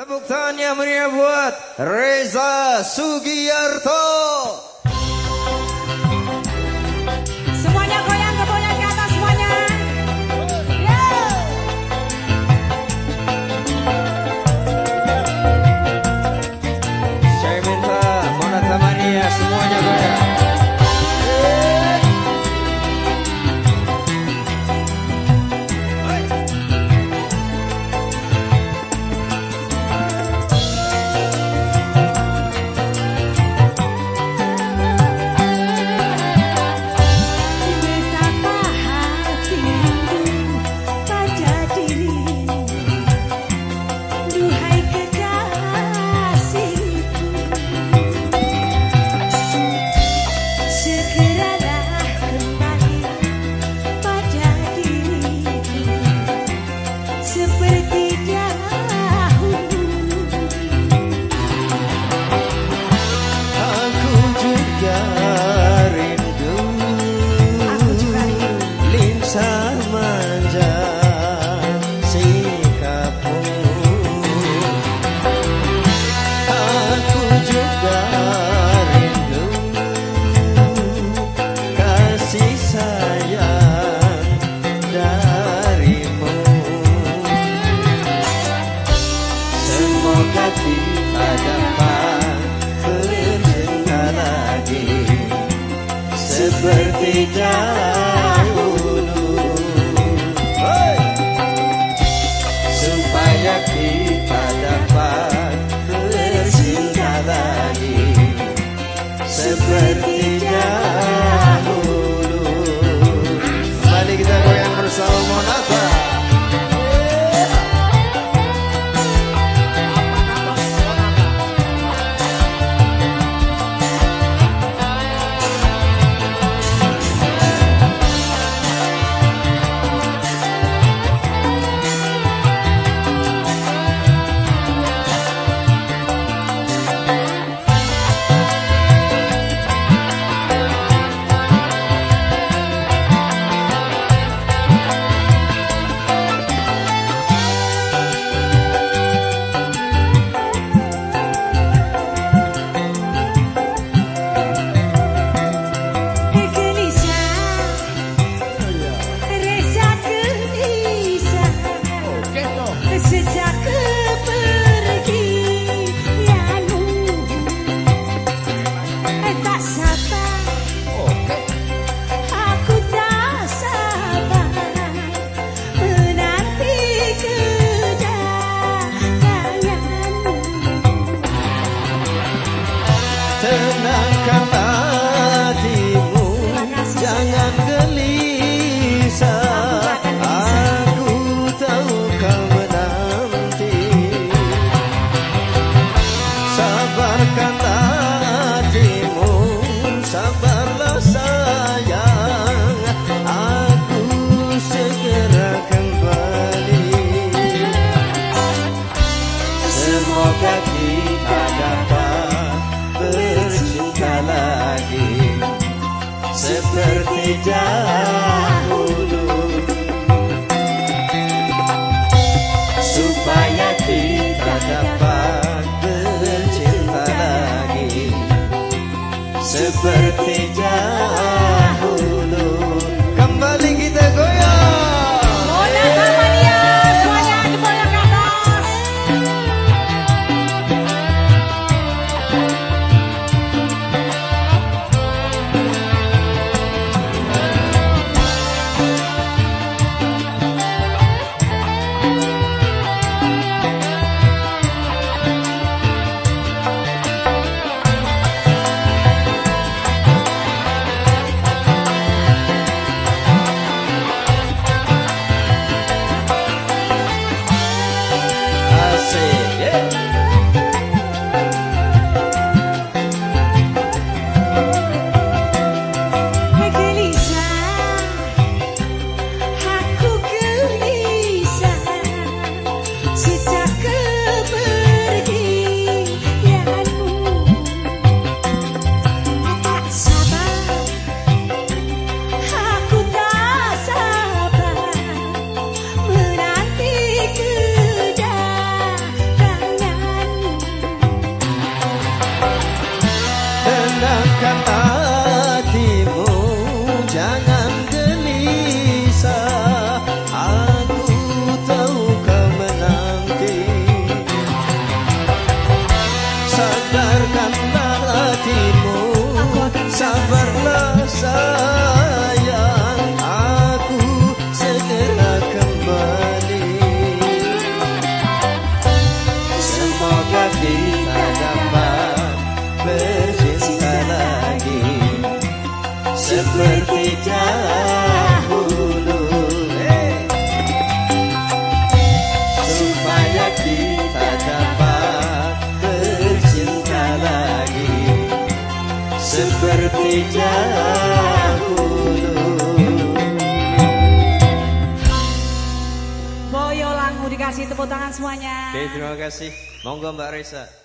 Tepuk tangan yang meriah buat Reza Sugiarto. lagi seperti dahulu supaya kita dapat lagi seperti dahulu mari kita goyang bersama Yeah. seperti dahulu. Supaya kita dapat bercinta lagi. Seperti dahulu. sabarkanlah hatimu. Sabarlah sabarlah. Boyo Langu dikasih tepuk tangan semuanya. Oke, terima kasih. Monggo Mbak Reza.